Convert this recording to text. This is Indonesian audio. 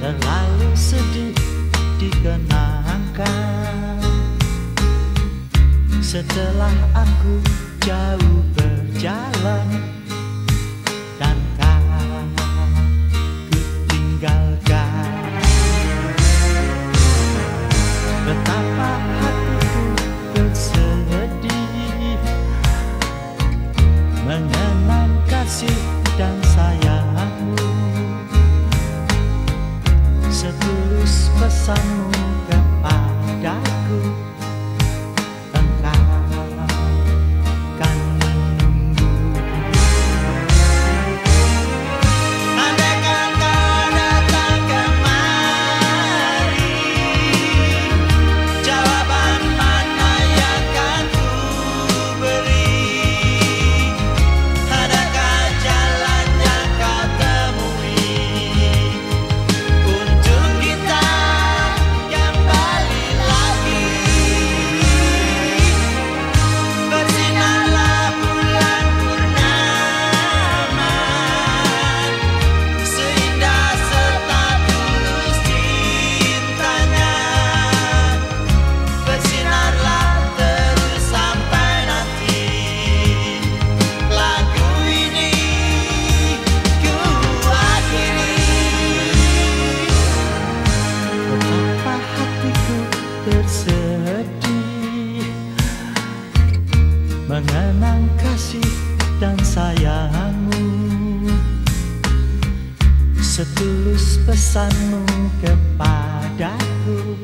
Terlalu sedih dikenangkan. Setelah aku jauh berjalan mengenang kasih dan sayangmu. Setulus pesanmu kepadaku